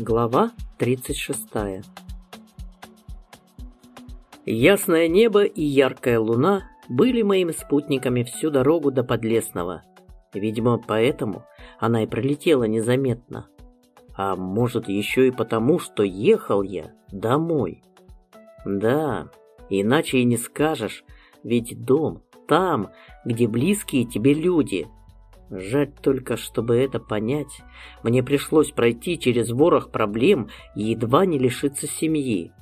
Глава 36 Ясное небо и яркая луна были моими спутниками всю дорогу до Подлесного. Видимо, поэтому она и пролетела незаметно. А может, еще и потому, что ехал я домой. Да, иначе и не скажешь, ведь дом там, где близкие тебе люди – Жаль только, чтобы это понять, мне пришлось пройти через ворох проблем и едва не лишиться семьи.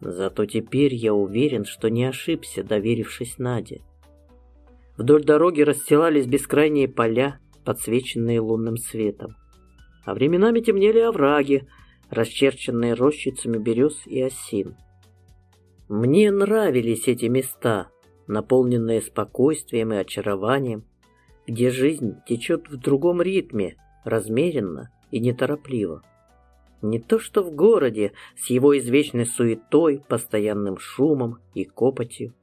Зато теперь я уверен, что не ошибся, доверившись Наде. Вдоль дороги расстилались бескрайние поля, подсвеченные лунным светом. А временами темнели овраги, расчерченные рощицами берез и осин. Мне нравились эти места, наполненные спокойствием и очарованием, где жизнь течет в другом ритме, размеренно и неторопливо. Не то что в городе с его извечной суетой, постоянным шумом и копотью.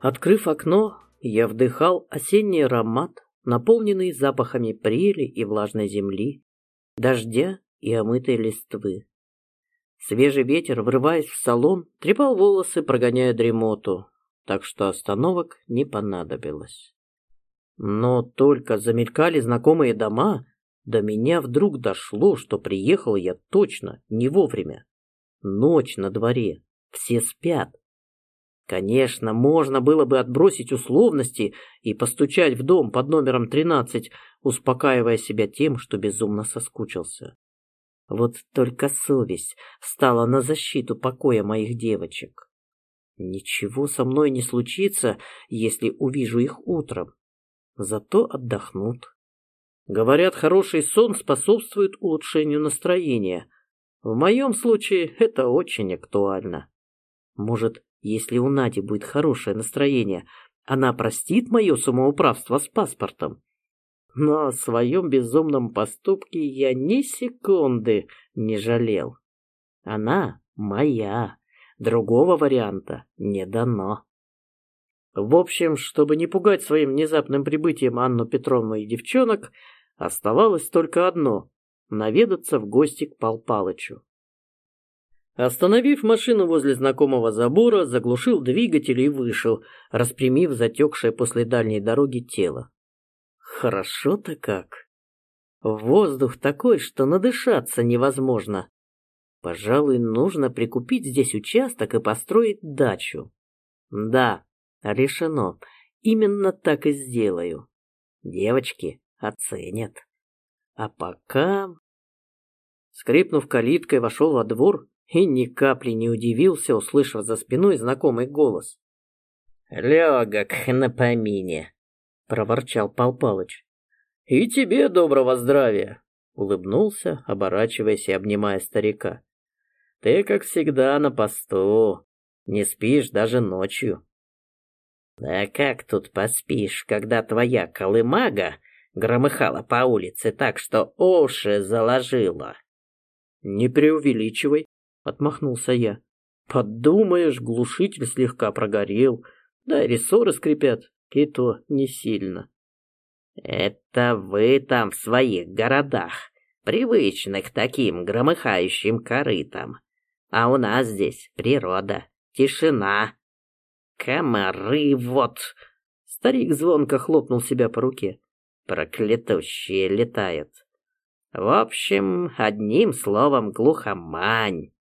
Открыв окно, я вдыхал осенний аромат, наполненный запахами прели и влажной земли, дождя и омытой листвы. Свежий ветер, врываясь в салон, трепал волосы, прогоняя дремоту, так что остановок не понадобилось. Но только замелькали знакомые дома, до меня вдруг дошло, что приехал я точно не вовремя. Ночь на дворе, все спят. Конечно, можно было бы отбросить условности и постучать в дом под номером 13, успокаивая себя тем, что безумно соскучился. Вот только совесть стала на защиту покоя моих девочек. Ничего со мной не случится, если увижу их утром зато отдохнут. Говорят, хороший сон способствует улучшению настроения. В моем случае это очень актуально. Может, если у Нади будет хорошее настроение, она простит мое самоуправство с паспортом? Но о своем безумном поступке я ни секунды не жалел. Она моя, другого варианта не дано. В общем, чтобы не пугать своим внезапным прибытием Анну Петровну и девчонок, оставалось только одно — наведаться в гости к Пал Палычу. Остановив машину возле знакомого забора, заглушил двигатель и вышел, распрямив затекшее после дальней дороги тело. Хорошо-то как. Воздух такой, что надышаться невозможно. Пожалуй, нужно прикупить здесь участок и построить дачу. Да, Решено. Именно так и сделаю. Девочки оценят. А пока... Скрипнув калиткой, вошел во двор и ни капли не удивился, услышав за спиной знакомый голос. «Легок на помине», — проворчал Пал Палыч. «И тебе доброго здравия», — улыбнулся, оборачиваясь и обнимая старика. «Ты, как всегда, на посту. Не спишь даже ночью». А как тут поспишь, когда твоя колымага громыхала по улице так, что уши заложила? Не преувеличивай, отмахнулся я. Подумаешь, глушитель слегка прогорел, да и рессоры скрипят, и то не сильно. Это вы там в своих городах, привычных таким громыхающим корытам. А у нас здесь природа, тишина, Комары вот!» Старик звонко хлопнул себя по руке. «Проклятущие летают!» «В общем, одним словом, глухомань!»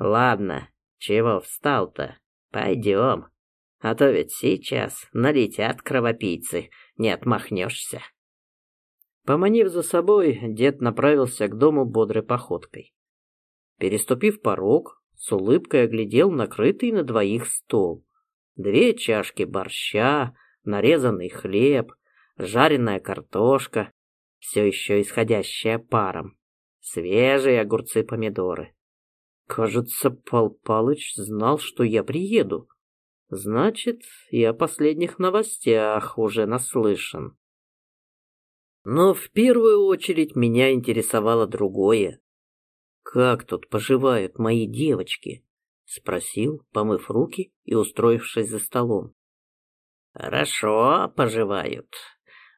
«Ладно, чего встал-то? Пойдем, а то ведь сейчас налетят кровопийцы, не отмахнешься!» Поманив за собой, дед направился к дому бодрой походкой. Переступив порог, с улыбкой оглядел накрытый на двоих стол две чашки борща, нарезанный хлеб, жареная картошка, все еще исходящая паром, свежие огурцы-помидоры. Кажется, Пал Палыч знал, что я приеду. Значит, и о последних новостях уже наслышан. Но в первую очередь меня интересовало другое. Как тут поживают мои девочки? Спросил, помыв руки и устроившись за столом. «Хорошо поживают».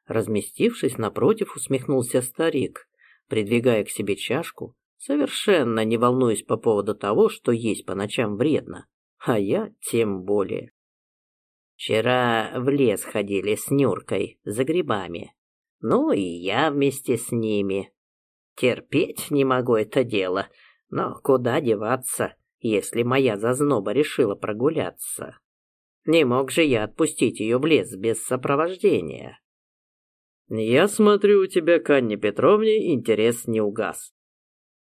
Разместившись напротив, усмехнулся старик, придвигая к себе чашку совершенно не волнуясь по поводу того, что есть по ночам вредно, а я тем более. Вчера в лес ходили с Нюркой за грибами. Ну и я вместе с ними. Терпеть не могу это дело, но куда деваться, если моя зазноба решила прогуляться? Не мог же я отпустить ее в лес без сопровождения. Я смотрю, у тебя к Анне Петровне интерес не угас.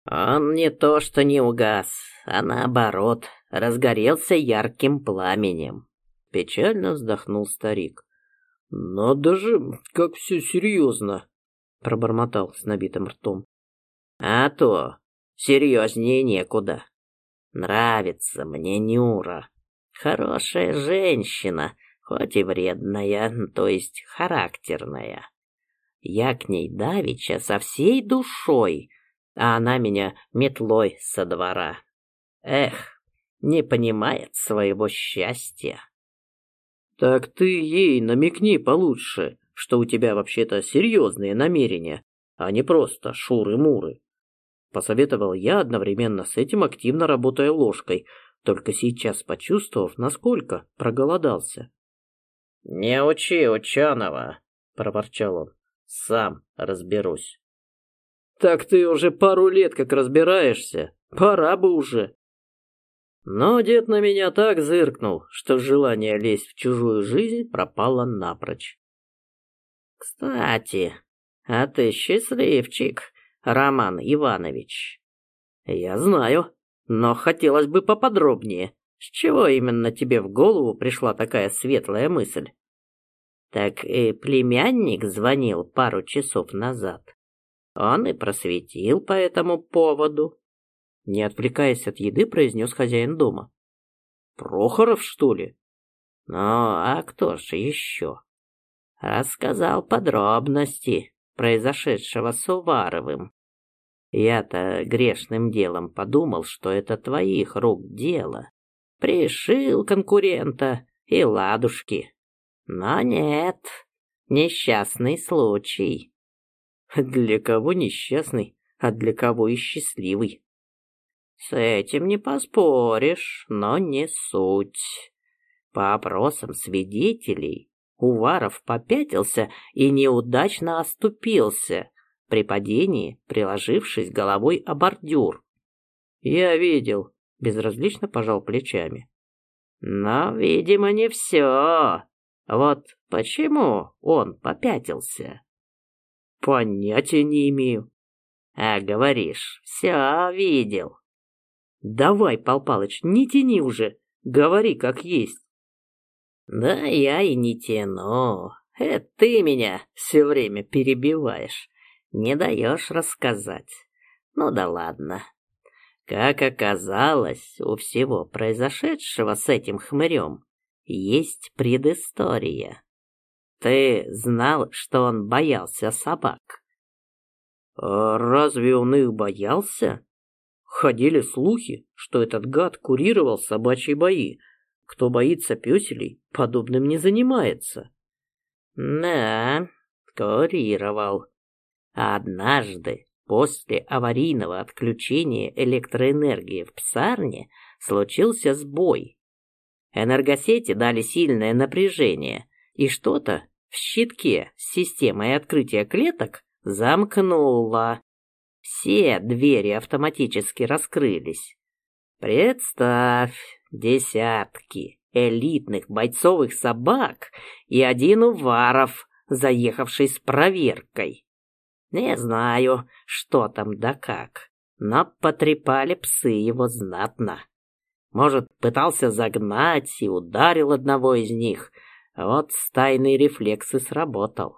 Он не то что не угас, а наоборот, разгорелся ярким пламенем. Печально вздохнул старик. «Надо же, как все серьезно!» Пробормотал с набитым ртом. «А то, серьезнее некуда. Нравится мне Нюра. Хорошая женщина, хоть и вредная, то есть характерная. Я к ней давеча со всей душой, а она меня метлой со двора. Эх, не понимает своего счастья. Так ты ей намекни получше, что у тебя вообще-то серьезные намерения, а не просто шуры-муры. Посоветовал я, одновременно с этим активно работая ложкой, только сейчас почувствовав, насколько проголодался. «Не учи ученого!» — проворчал он. «Сам разберусь». «Так ты уже пару лет как разбираешься. Пора бы уже!» Но дед на меня так зыркнул, что желание лезть в чужую жизнь пропало напрочь. «Кстати, а ты счастливчик, Роман Иванович?» «Я знаю, но хотелось бы поподробнее. С чего именно тебе в голову пришла такая светлая мысль?» «Так и племянник звонил пару часов назад. Он и просветил по этому поводу». Не отвлекаясь от еды, произнес хозяин дома. Прохоров, что ли? Ну, а кто же еще? Рассказал подробности произошедшего с Уваровым. Я-то грешным делом подумал, что это твоих рук дело. Пришил конкурента и ладушки. Но нет, несчастный случай. Для кого несчастный, а для кого и счастливый. С этим не поспоришь, но не суть. По опросам свидетелей, Уваров попятился и неудачно оступился, при падении приложившись головой о бордюр. «Я видел», — безразлично пожал плечами. «Но, видимо, не все. Вот почему он попятился?» «Понятия не имею». «А говоришь, все видел». Давай, Пал Палыч, не тяни уже, говори как есть. Да я и не тяну. Это ты меня все время перебиваешь, не даешь рассказать. Ну да ладно. Как оказалось, у всего произошедшего с этим хмырем есть предыстория. Ты знал, что он боялся собак? А разве он их боялся? Ходили слухи, что этот гад курировал собачьи бои. Кто боится пёселей, подобным не занимается. Да, курировал. однажды, после аварийного отключения электроэнергии в псарне, случился сбой. Энергосети дали сильное напряжение, и что-то в щитке с системой открытия клеток замкнуло. Все двери автоматически раскрылись. Представь, десятки элитных бойцовых собак и один Уваров, заехавший с проверкой. Не знаю, что там да как, но потрепали псы его знатно. Может, пытался загнать и ударил одного из них, вот стайный рефлекс и сработал.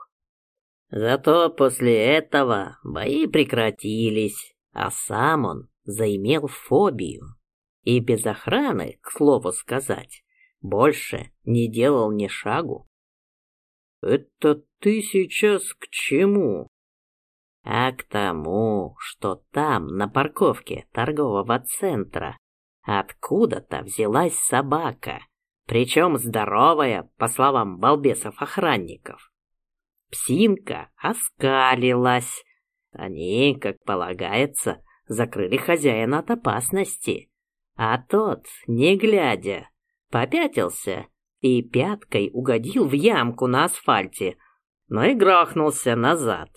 Зато после этого бои прекратились, а сам он заимел фобию. И без охраны, к слову сказать, больше не делал ни шагу. «Это ты сейчас к чему?» «А к тому, что там, на парковке торгового центра, откуда-то взялась собака, причем здоровая, по словам балбесов-охранников. Псинка оскалилась. Они, как полагается, закрыли хозяина от опасности. А тот, не глядя, попятился и пяткой угодил в ямку на асфальте, но и грохнулся назад,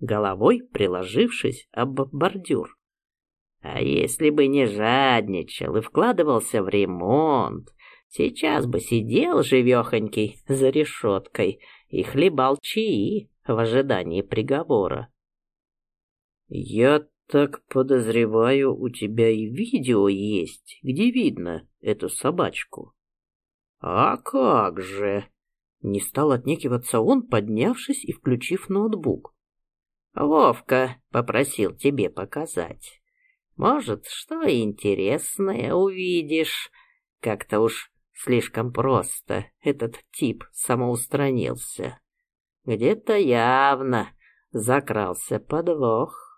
головой приложившись об бордюр. А если бы не жадничал и вкладывался в ремонт, сейчас бы сидел живехонький за решеткой и хлебал чаи в ожидании приговора. «Я так подозреваю, у тебя и видео есть, где видно эту собачку». «А как же!» Не стал отнекиваться он, поднявшись и включив ноутбук. «Вовка попросил тебе показать. Может, что интересное увидишь. Как-то уж слишком просто этот тип самоустранился. Где-то явно закрался подвох».